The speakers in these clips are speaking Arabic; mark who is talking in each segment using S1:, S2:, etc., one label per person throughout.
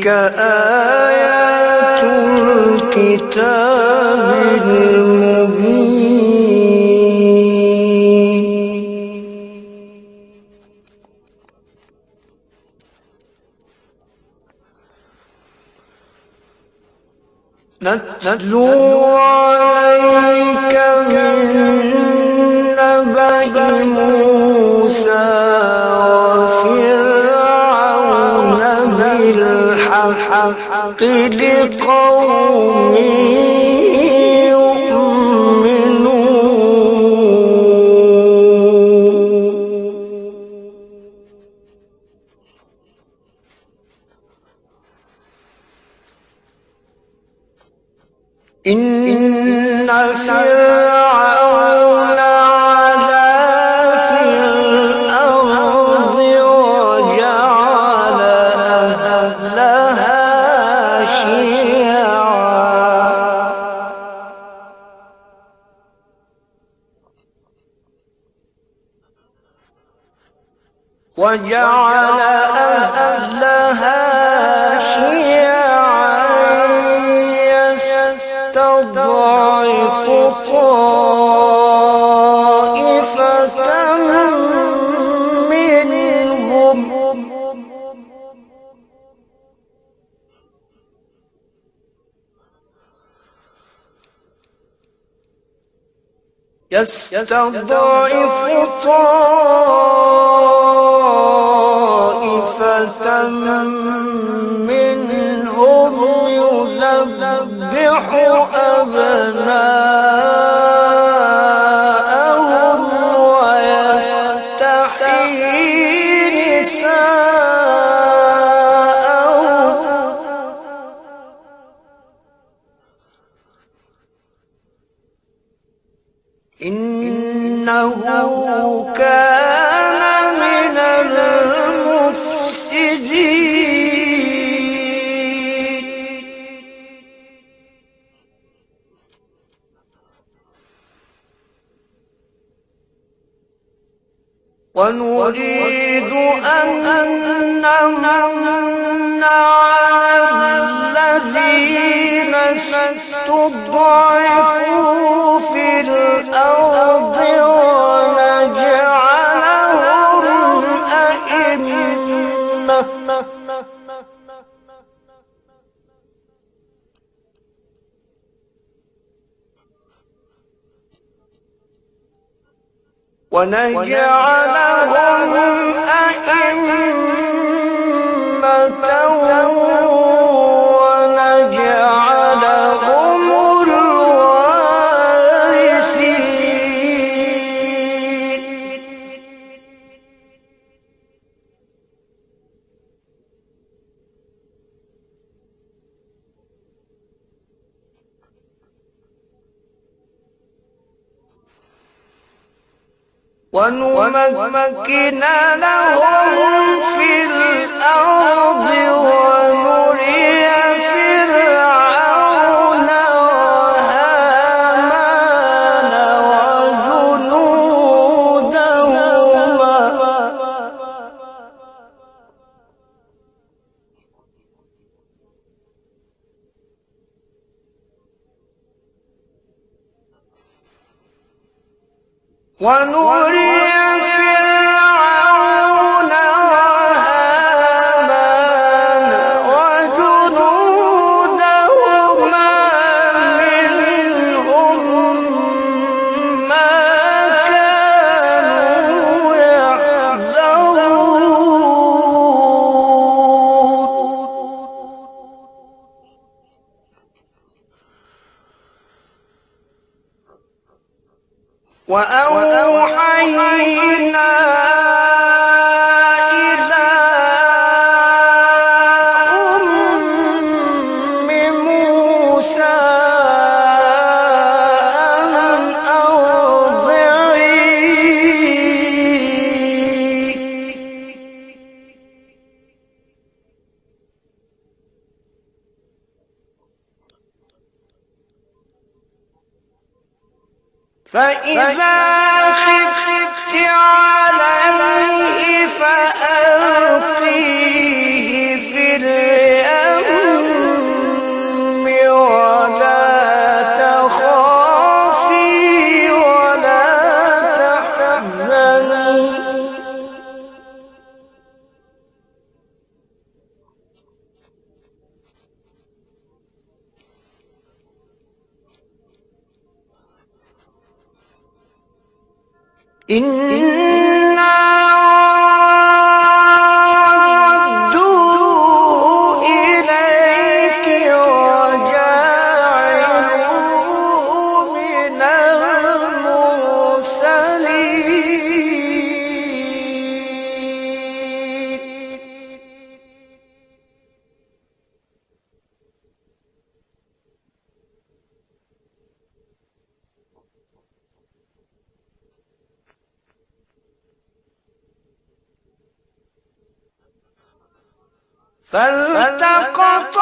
S1: تلك آيات الكتاب المبين. نتلو عليك من نبأ موسى لقوم وجعل أهلها شيعا يستضعف طائفة منهم. يستضعف طائفة منهم يذبح أبناءهم ويستحيي نساءهم إنه كان ونريد أن نمن على الذين استضعفوا ونجعلهم أئمة ونمكن لهم في الأرض وأن فإذا خفت عليه إنا ردوه إليك وجاعلوه من المرسلين فالتقطه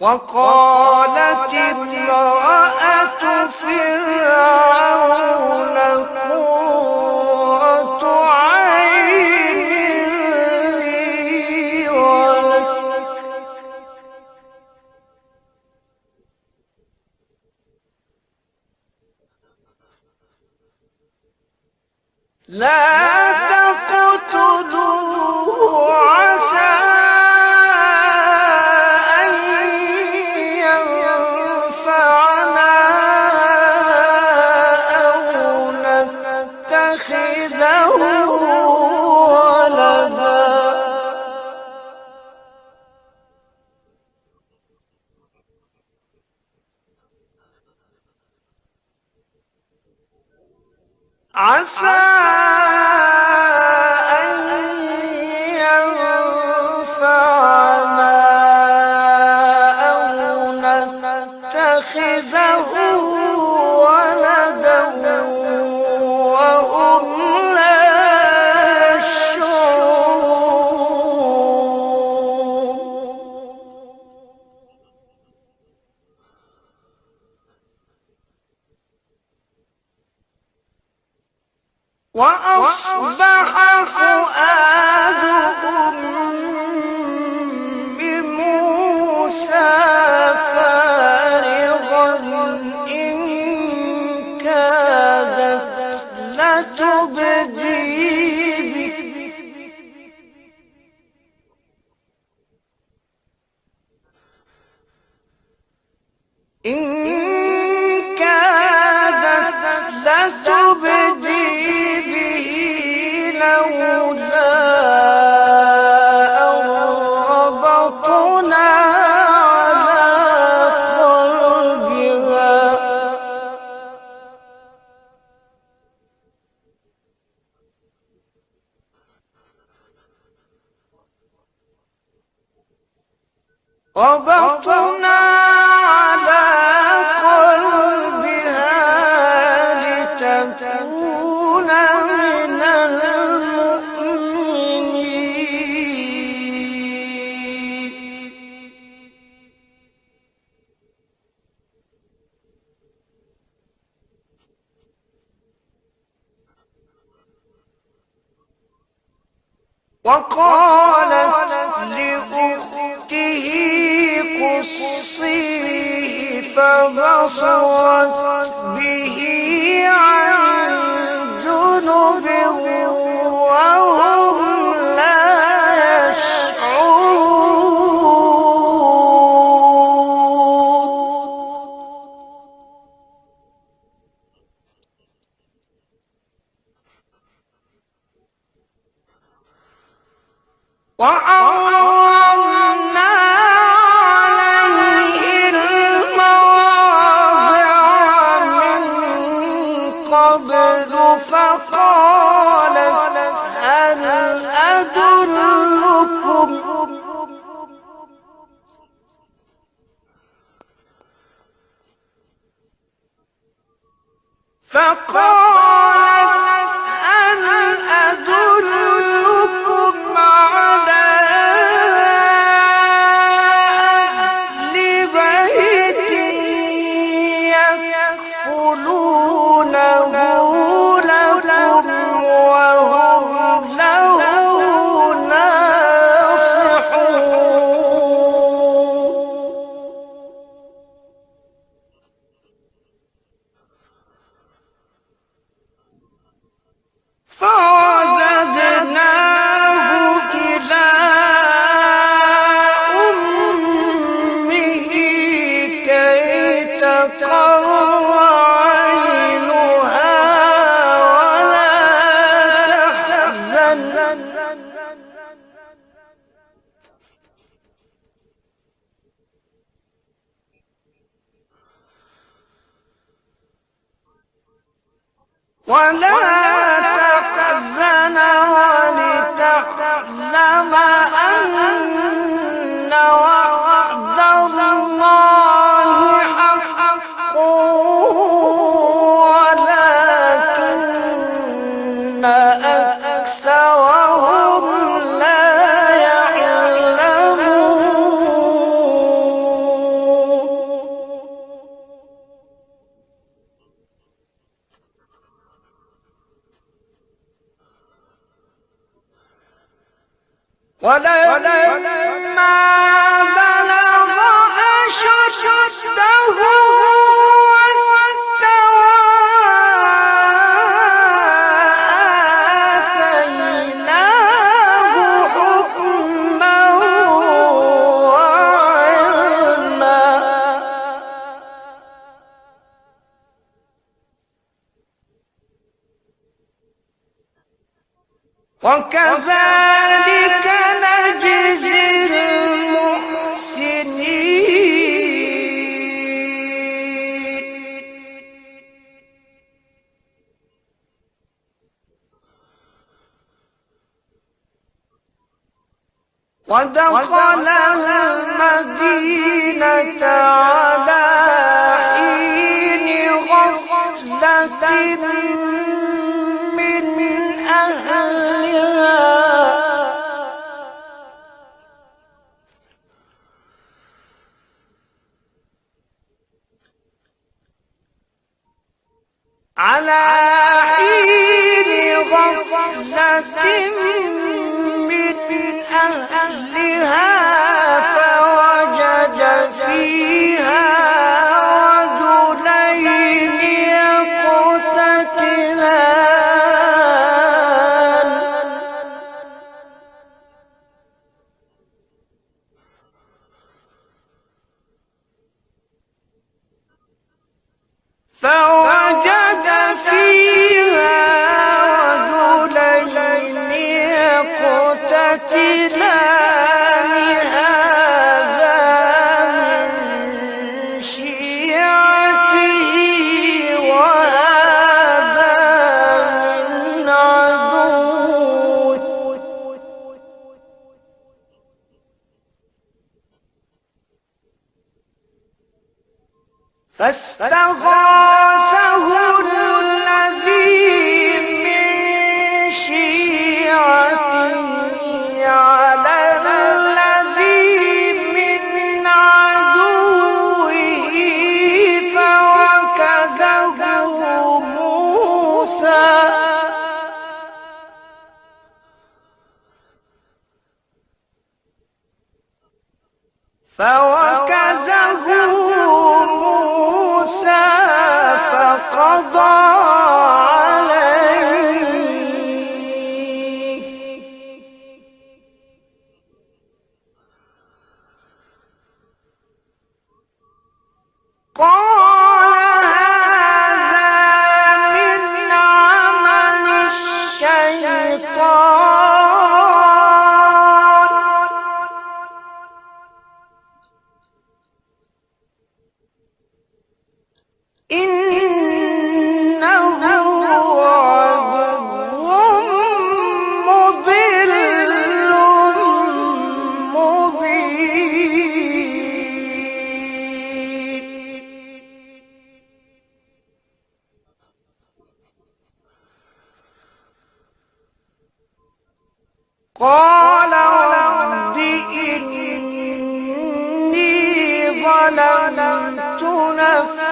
S1: وقالت عسى وقالت لأخته قصيه فبصرت به عن ولا ولما على did love. una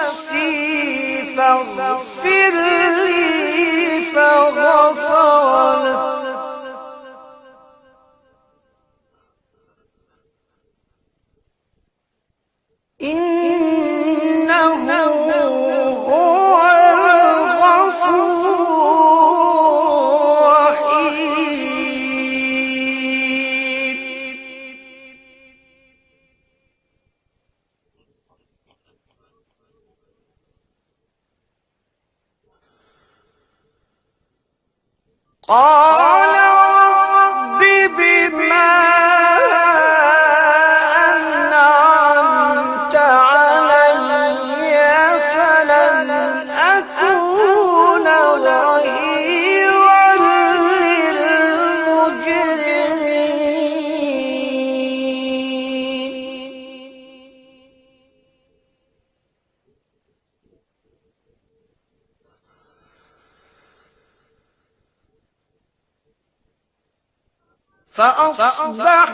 S1: فأصبح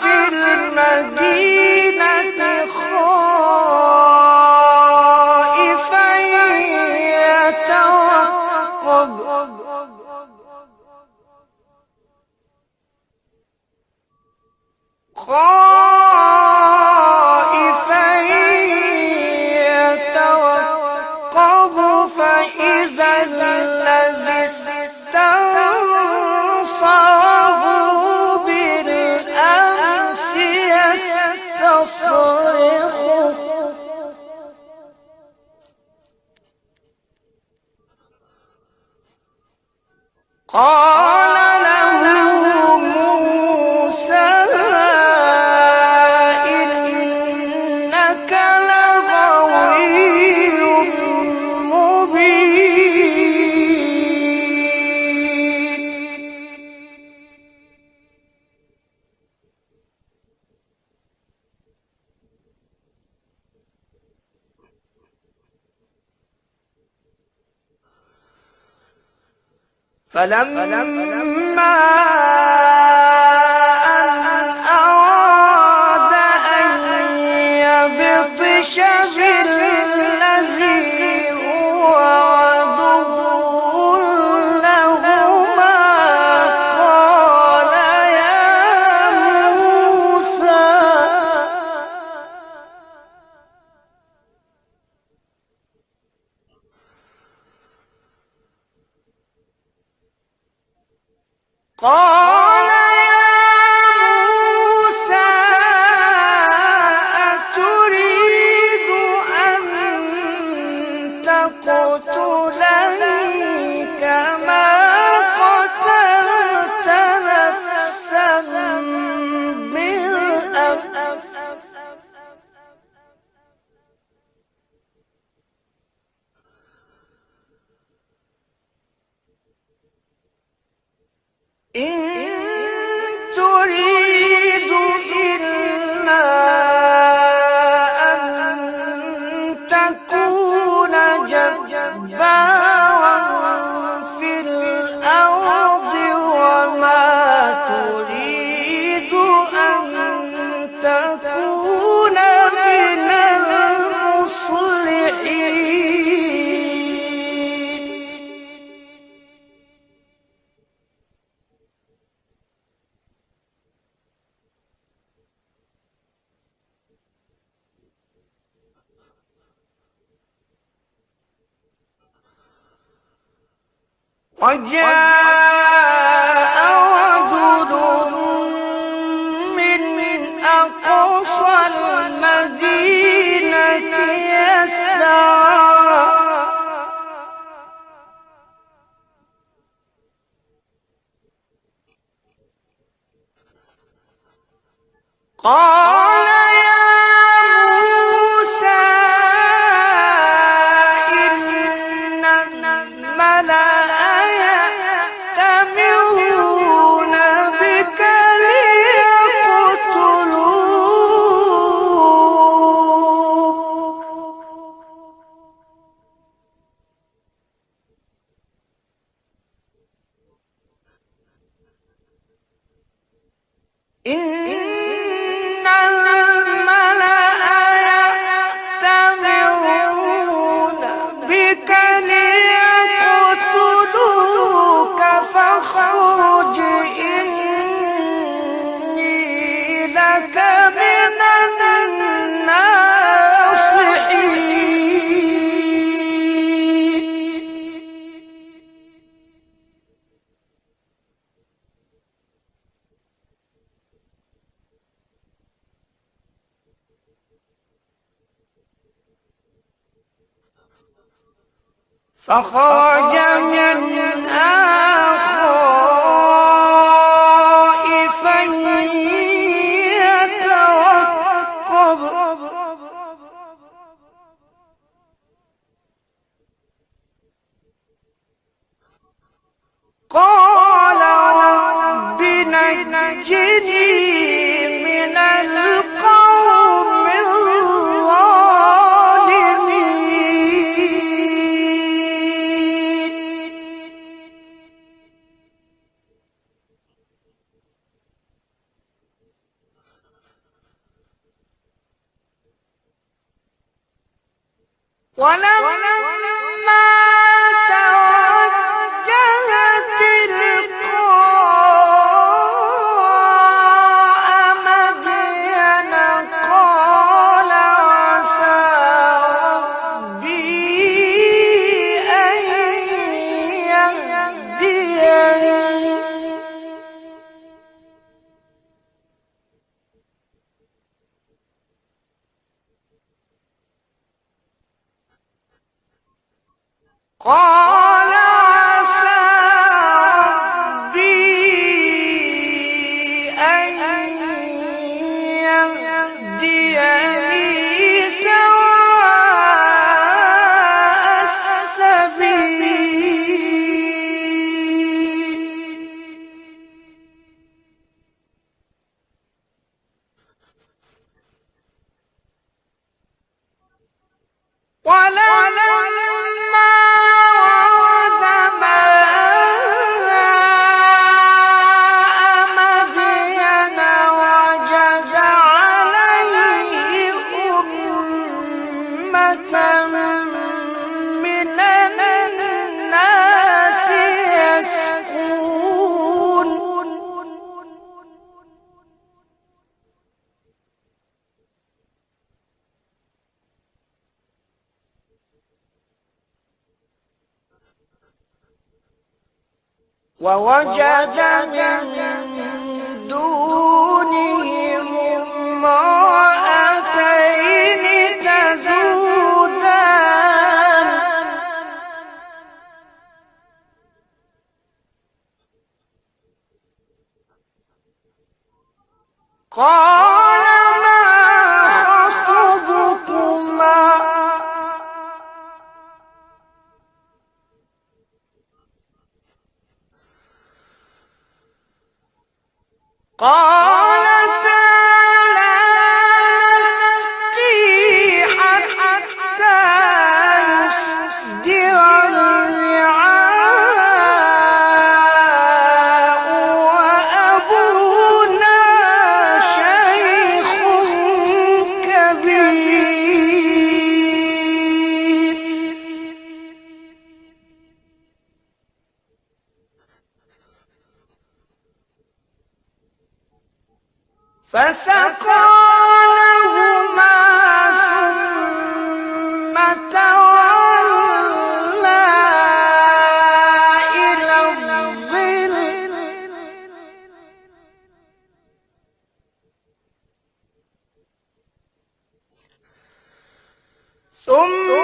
S1: في المدينة قال فلما قال 我见, فخرج منها want 啊 ثم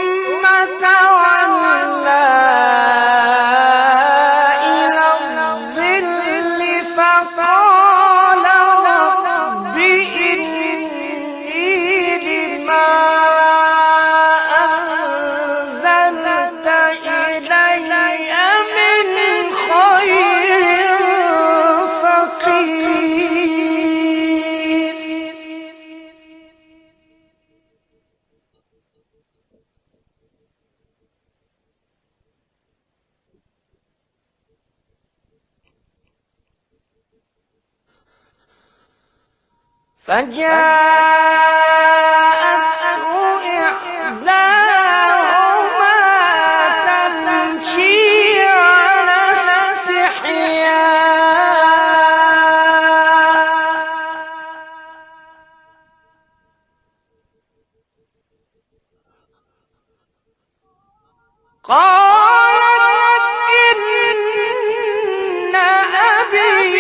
S1: قالت إن أبي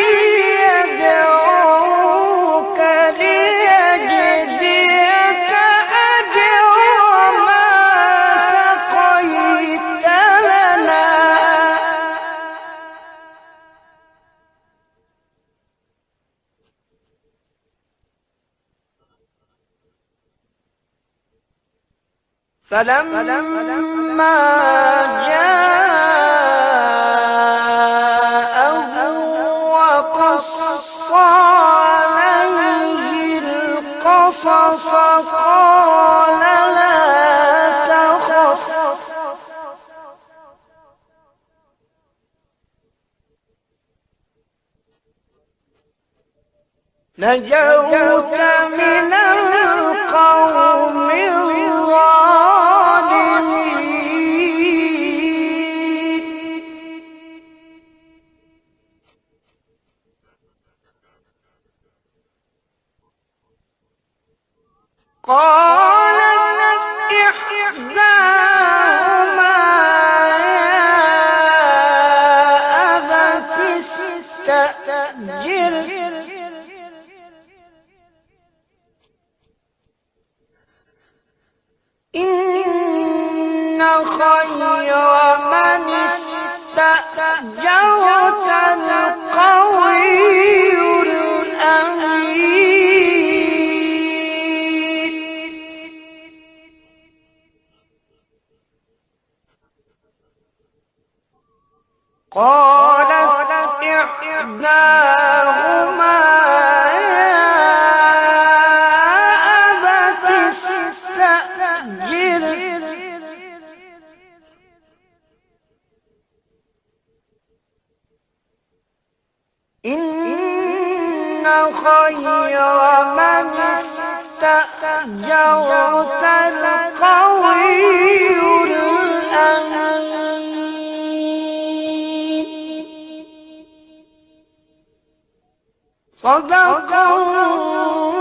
S1: يدعوك ليجزيك أجر ما سقيت لنا. فلما جاءه وقص عليه القصص قال لا تخف. نجوت من القوم قالت إحداهما يا أبت استأجر. إن خير من استأجرت القوي صدق الله